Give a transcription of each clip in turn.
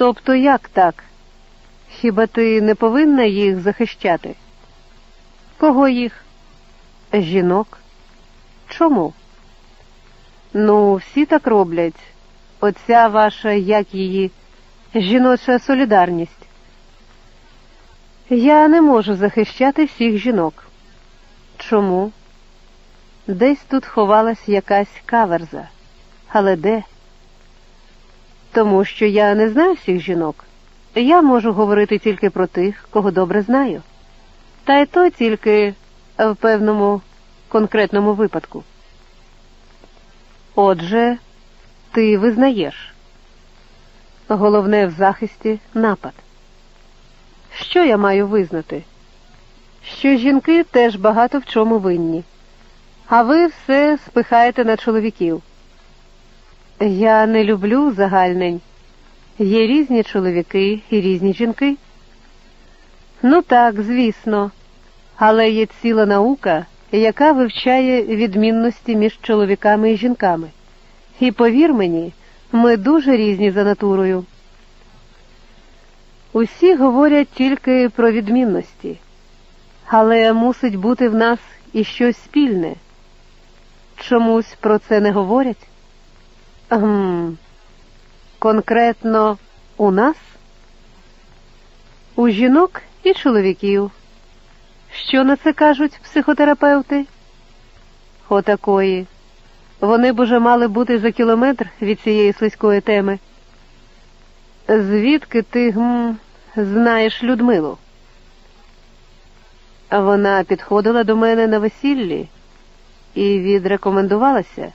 Тобто як так? Хіба ти не повинна їх захищати? Кого їх? Жінок. Чому? Ну, всі так роблять. Оця ваша, як її, жіноча солідарність. Я не можу захищати всіх жінок. Чому? Десь тут ховалась якась каверза. Але де? Тому що я не знаю всіх жінок. Я можу говорити тільки про тих, кого добре знаю. Та й то тільки в певному конкретному випадку. Отже, ти визнаєш. Головне в захисті напад. Що я маю визнати? Що жінки теж багато в чому винні, а ви все спихаєте на чоловіків. Я не люблю загальнень. Є різні чоловіки і різні жінки. Ну так, звісно, але є ціла наука, яка вивчає відмінності між чоловіками і жінками. І повір мені, ми дуже різні за натурою. Усі говорять тільки про відмінності, але мусить бути в нас і щось спільне. Чомусь про це не говорять? Гм, Конкретно у нас? У жінок і чоловіків. Що на це кажуть психотерапевти? Отакої. Вони б уже мали бути за кілометр від цієї слизької теми. Звідки ти гм, знаєш Людмилу? Вона підходила до мене на весіллі і відрекомендувалася.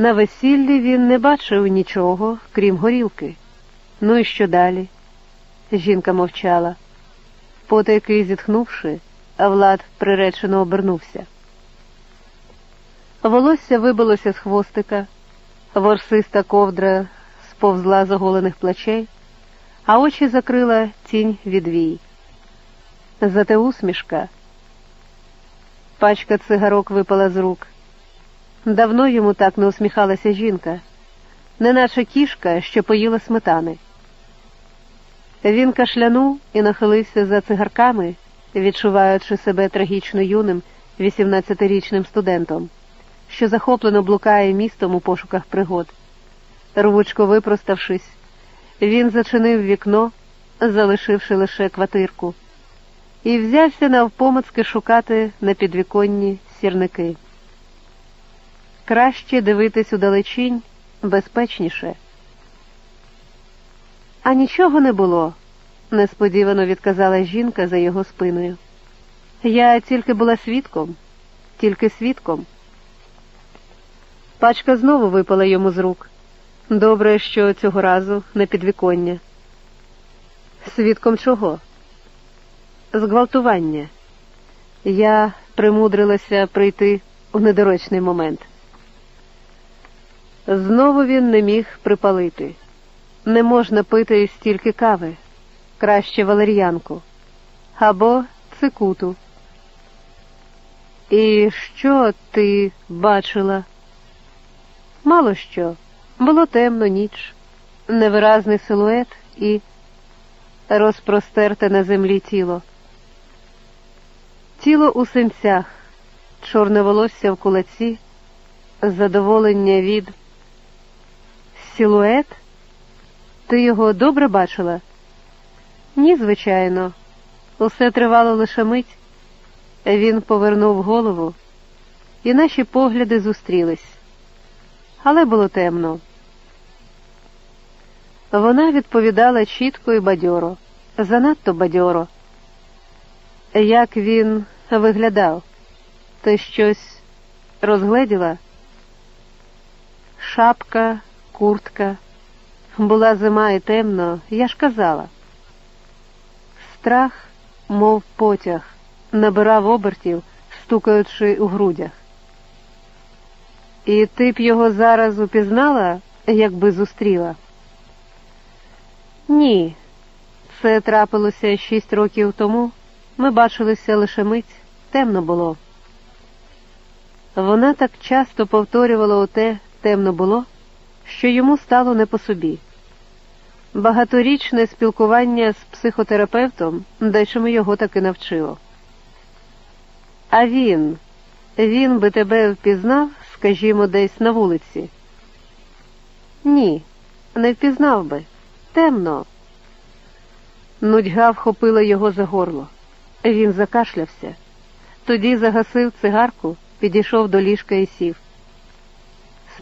На весіллі він не бачив нічого, крім горілки. Ну і що далі? Жінка мовчала. Потайки зітхнувши, Влад приречено обернувся. Волосся вибилося з хвостика, ворсиста ковдра сповзла з оголених плечей, а очі закрила тінь відвій. Зате усмішка. Пачка цигарок випала з рук. Давно йому так не усміхалася жінка, неначе кішка, що поїла сметани. Він кашлянув і нахилився за цигарками, відчуваючи себе трагічно юним 18-річним студентом, що захоплено блукає містом у пошуках пригод. Рвучко випроставшись, він зачинив вікно, залишивши лише квартирку, і взявся навпомацки шукати на підвіконні сірники. Краще дивитись удалечінь безпечніше. А нічого не було, несподівано відказала жінка за його спиною. Я тільки була свідком, тільки свідком. Пачка знову випала йому з рук. Добре, що цього разу на підвіконня. Свідком чого? Зґвалтування. Я примудрилася прийти у недорочний момент. Знову він не міг припалити. Не можна пити стільки кави, краще валер'янку або цикуту. І що ти бачила? Мало що. Було темно ніч, невиразний силует і розпростерте на землі тіло. Тіло у синцях, чорне волосся в кулаці, задоволення від силует? Ти його добре бачила? Ні, звичайно. Усе тривало лише мить. Він повернув голову, і наші погляди зустрілись. Але було темно. Вона відповідала чітко і бадьоро, занадто бадьоро. Як він виглядав? Ти щось розгледіла? Шапка, куртка. Була зима і темно, я ж казала. Страх, мов потяг, набирав обертів, стукаючи у грудях. І ти б його зараз упізнала, якби зустріла? Ні, це трапилося шість років тому. Ми бачилися лише мить, темно було. Вона так часто повторювала оте темно було, що йому стало не по собі. Багаторічне спілкування з психотерапевтом дечому його таки навчило. А він, він би тебе впізнав, скажімо, десь на вулиці? Ні, не впізнав би. Темно. Нудьга вхопила його за горло. Він закашлявся. Тоді загасив цигарку, підійшов до ліжка і сів.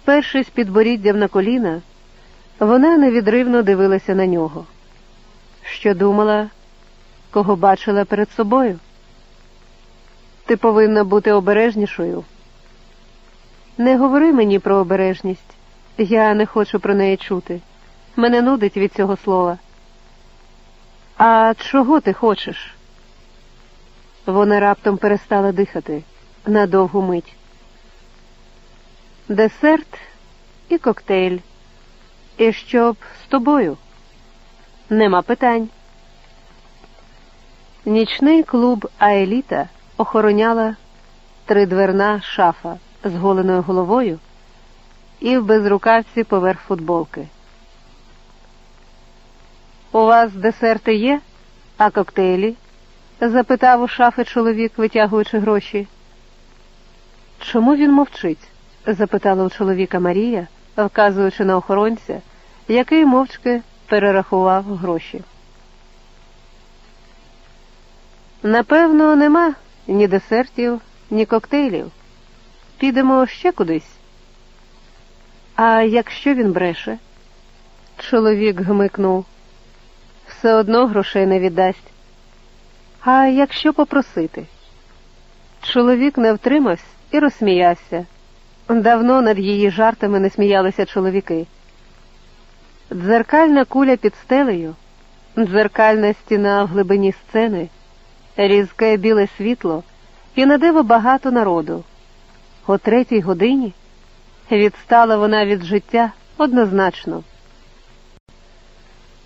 Спершись підборіддям на коліна, вона невідривно дивилася на нього. Що думала, кого бачила перед собою? Ти повинна бути обережнішою. Не говори мені про обережність. Я не хочу про неї чути. Мене нудить від цього слова. А чого ти хочеш? Вона раптом перестала дихати на довгу мить. Десерт і коктейль. І щоб з тобою? Нема питань. Нічний клуб Аеліта охороняла тридверна шафа з голеною головою і в безрукавці поверх футболки. У вас десерти є, а коктейлі? запитав у шафи чоловік, витягуючи гроші. Чому він мовчить? Запитала у чоловіка Марія, вказуючи на охоронця, який мовчки перерахував гроші. Напевно, нема ні десертів, ні коктейлів. Підемо ще кудись. А якщо він бреше? Чоловік гмикнув. Все одно грошей не віддасть. А якщо попросити? Чоловік не втримався і розсміявся. Давно над її жартами не сміялися чоловіки. Дзеркальна куля під стелею, дзеркальна стіна в глибині сцени, різке біле світло і на диво багато народу. О третій годині відстала вона від життя однозначно.